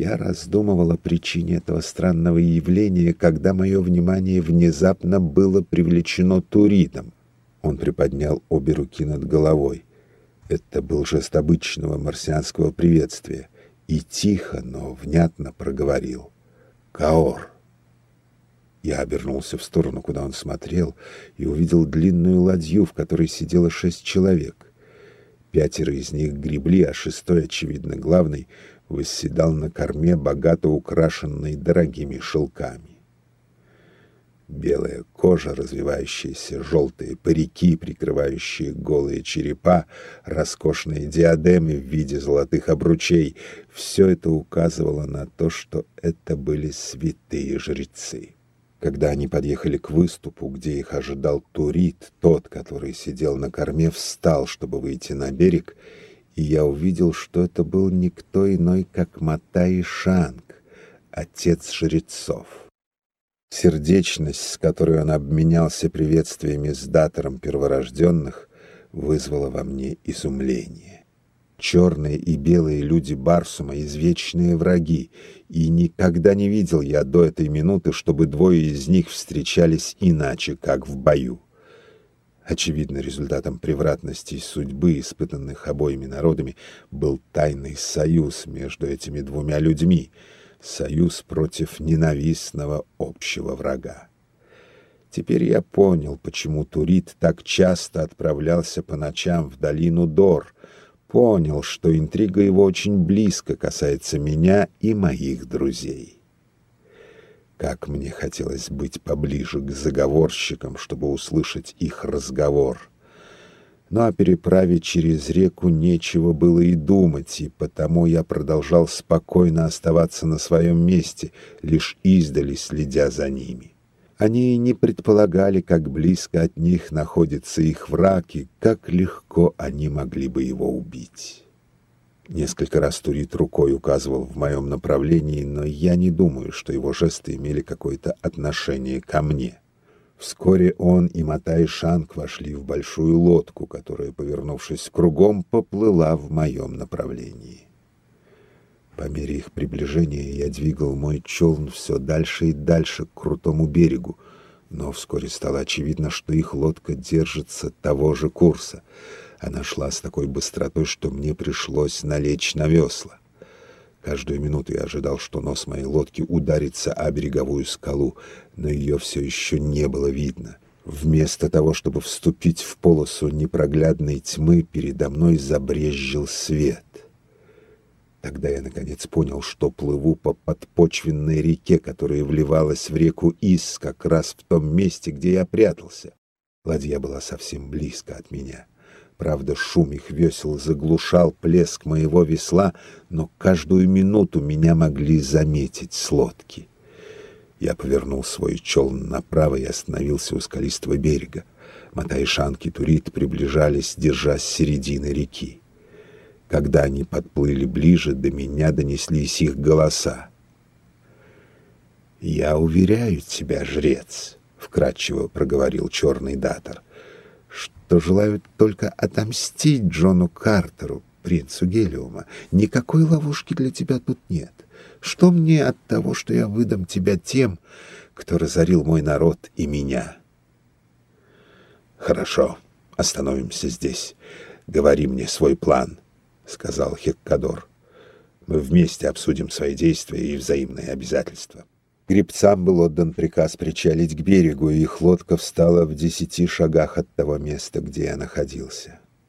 Я раздумывал о причине этого странного явления, когда мое внимание внезапно было привлечено туридом. Он приподнял обе руки над головой. Это был жест обычного марсианского приветствия. И тихо, но внятно проговорил. «Каор». Я обернулся в сторону, куда он смотрел, и увидел длинную ладью, в которой сидело шесть человек. Пятеро из них гребли, а шестой, очевидно главный, восседал на корме, богато украшенной дорогими шелками. Белая кожа, развивающиеся желтые парики, прикрывающие голые черепа, роскошные диадемы в виде золотых обручей — все это указывало на то, что это были святые жрецы. Когда они подъехали к выступу, где их ожидал Турит, тот, который сидел на корме, встал, чтобы выйти на берег, и я увидел, что это был никто иной, как Матай Шанг, отец жрецов. Сердечность, с которой он обменялся приветствиями с датором перворожденных, вызвала во мне изумление. Черные и белые люди Барсума — извечные враги, и никогда не видел я до этой минуты, чтобы двое из них встречались иначе, как в бою. Очевидно, результатом превратностей судьбы, испытанных обоими народами, был тайный союз между этими двумя людьми, союз против ненавистного общего врага. Теперь я понял, почему Турит так часто отправлялся по ночам в долину Дор — понял, что интрига его очень близко касается меня и моих друзей. Как мне хотелось быть поближе к заговорщикам, чтобы услышать их разговор. Но о переправе через реку нечего было и думать, и потому я продолжал спокойно оставаться на своем месте, лишь издали следя за ними. Они не предполагали, как близко от них находится их враг и как легко они могли бы его убить. Несколько раз Турит рукой указывал в моем направлении, но я не думаю, что его жесты имели какое-то отношение ко мне. Вскоре он и Матай Шанг вошли в большую лодку, которая, повернувшись кругом, поплыла в моем направлении. По мере их приближения я двигал мой челн все дальше и дальше к крутому берегу, но вскоре стало очевидно, что их лодка держится того же курса. Она шла с такой быстротой, что мне пришлось налечь на весла. Каждую минуту я ожидал, что нос моей лодки ударится о береговую скалу, но ее все еще не было видно. Вместо того, чтобы вступить в полосу непроглядной тьмы, передо мной забрезжил свет. Тогда я наконец понял, что плыву по подпочвенной реке, которая вливалась в реку Ис как раз в том месте, где я прятался. Ладья была совсем близко от меня. Правда, шум их весел заглушал плеск моего весла, но каждую минуту меня могли заметить с лодки. Я повернул свой челн направо и остановился у скалистого берега. Матайшанки и Турит приближались, держась середины реки. Когда они подплыли ближе, до меня донеслись их голоса. «Я уверяю тебя, жрец», — вкратчиво проговорил черный датор, «что желают только отомстить Джону Картеру, принцу Гелиума. Никакой ловушки для тебя тут нет. Что мне от того, что я выдам тебя тем, кто разорил мой народ и меня?» «Хорошо, остановимся здесь. Говори мне свой план» сказал Хеккадор. Мы вместе обсудим свои действия и взаимные обязательства. Гребцам был отдан приказ причалить к берегу, и их лодка встала в десяти шагах от того места, где я находился.